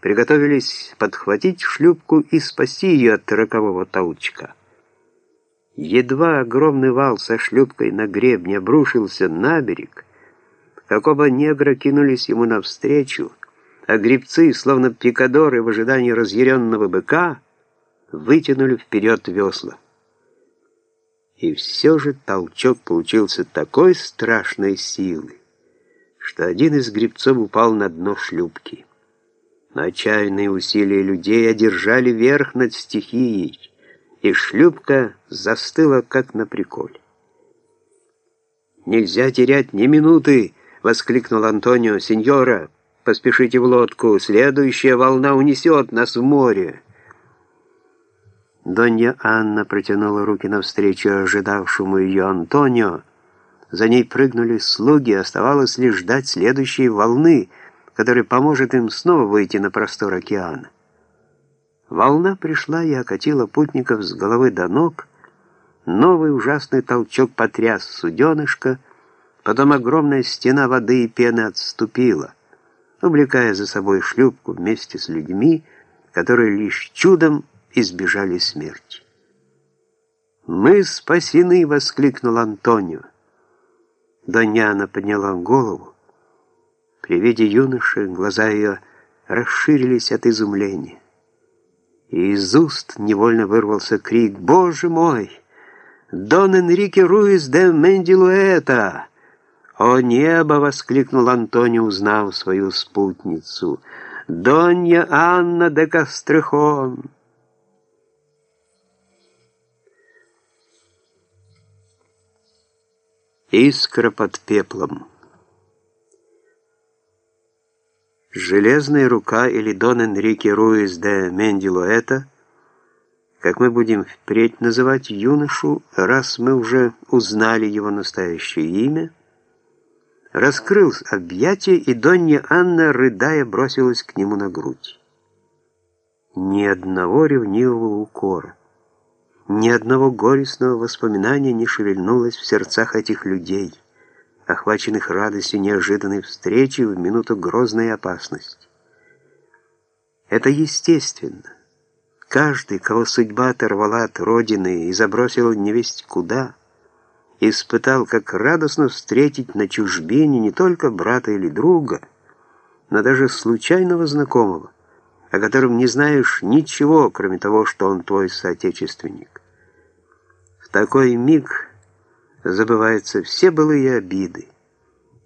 приготовились подхватить шлюпку и спасти ее от рокового толчка. Едва огромный вал со шлюпкой на гребне обрушился на берег, как оба негра кинулись ему навстречу, а гребцы, словно пикадоры в ожидании разъяренного быка, вытянули вперед весла. И все же толчок получился такой страшной силы, что один из гребцов упал на дно шлюпки. Но отчаянные усилия людей одержали верх над стихией, и шлюпка застыла, как на приколе. «Нельзя терять ни минуты!» — воскликнул Антонио. «Сеньора, поспешите в лодку, следующая волна унесет нас в море!» Донья Анна протянула руки навстречу ожидавшему ее Антонио. За ней прыгнули слуги, оставалось лишь ждать следующей волны, которая поможет им снова выйти на простор океана. Волна пришла и окатила путников с головы до ног, новый ужасный толчок потряс суденышко, потом огромная стена воды и пены отступила, увлекая за собой шлюпку вместе с людьми, которые лишь чудом избежали смерти. «Мы спасены!» — воскликнул Антонио. Доняна подняла голову. При виде юноши глаза ее расширились от изумления. И из уст невольно вырвался крик «Боже мой! Дон Энрике Руис де Мендилуэта!» «О небо!» — воскликнул Антонио, узнав свою спутницу. «Донья Анна де Кастрехон!» Искра под пеплом. Железная рука или Дон Энрике Руис де Мендилуэта, как мы будем впредь называть юношу, раз мы уже узнали его настоящее имя, раскрыл объятия, и Донья Анна, рыдая, бросилась к нему на грудь. Ни одного ревнивого укора. Ни одного горестного воспоминания не шевельнулось в сердцах этих людей, охваченных радостью неожиданной встречи в минуту грозной опасности. Это естественно. Каждый, кого судьба оторвала от родины и забросила невесть куда, испытал, как радостно встретить на чужбине не только брата или друга, но даже случайного знакомого, о котором не знаешь ничего, кроме того, что он твой соотечественник такой миг забываются все былые обиды.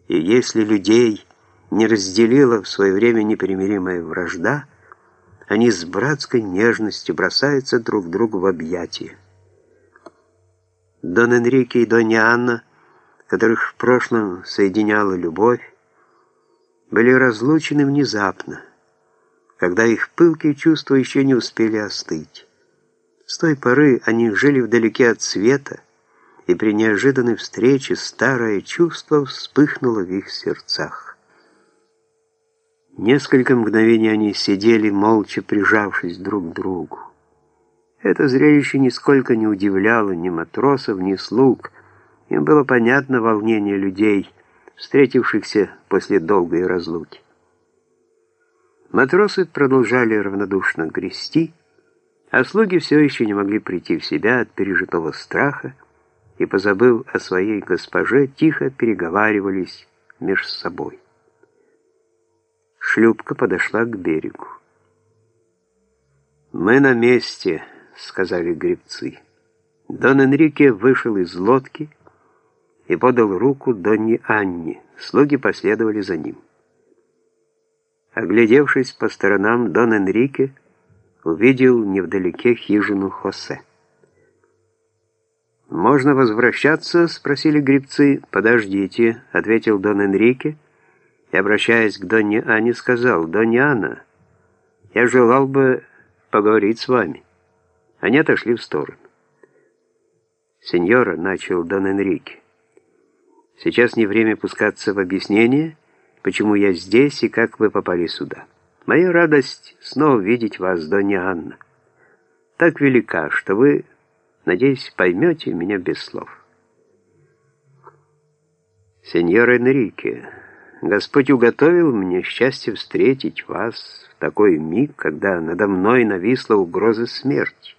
И если людей не разделила в свое время непримиримая вражда, они с братской нежностью бросаются друг другу в объятия. Дон Энрике и Донья Анна, которых в прошлом соединяла любовь, были разлучены внезапно, когда их пылкие чувства еще не успели остыть. С той поры они жили вдалеке от света, и при неожиданной встрече старое чувство вспыхнуло в их сердцах. Несколько мгновений они сидели, молча прижавшись друг к другу. Это зрелище нисколько не удивляло ни матросов, ни слуг. Им было понятно волнение людей, встретившихся после долгой разлуки. Матросы продолжали равнодушно грести, а слуги все еще не могли прийти в себя от пережитого страха и, позабыв о своей госпоже, тихо переговаривались между собой. Шлюпка подошла к берегу. «Мы на месте», — сказали гребцы. Дон Энрике вышел из лодки и подал руку Донне Анне. Слуги последовали за ним. Оглядевшись по сторонам, Дон Энрике увидел невдалеке хижину Хосе. «Можно возвращаться?» — спросили гребцы. «Подождите», — ответил Дон Энрике, и, обращаясь к Донне Ане, сказал, «Донья Анна, я желал бы поговорить с вами». Они отошли в сторону. «Сеньора», — начал Дон Энрике, — «сейчас не время пускаться в объяснение, почему я здесь и как вы попали сюда». Моя радость снова видеть вас, Донья Анна, так велика, что вы, надеюсь, поймете меня без слов. Сеньор Энрике, Господь уготовил мне счастье встретить вас в такой миг, когда надо мной нависла угроза смерти.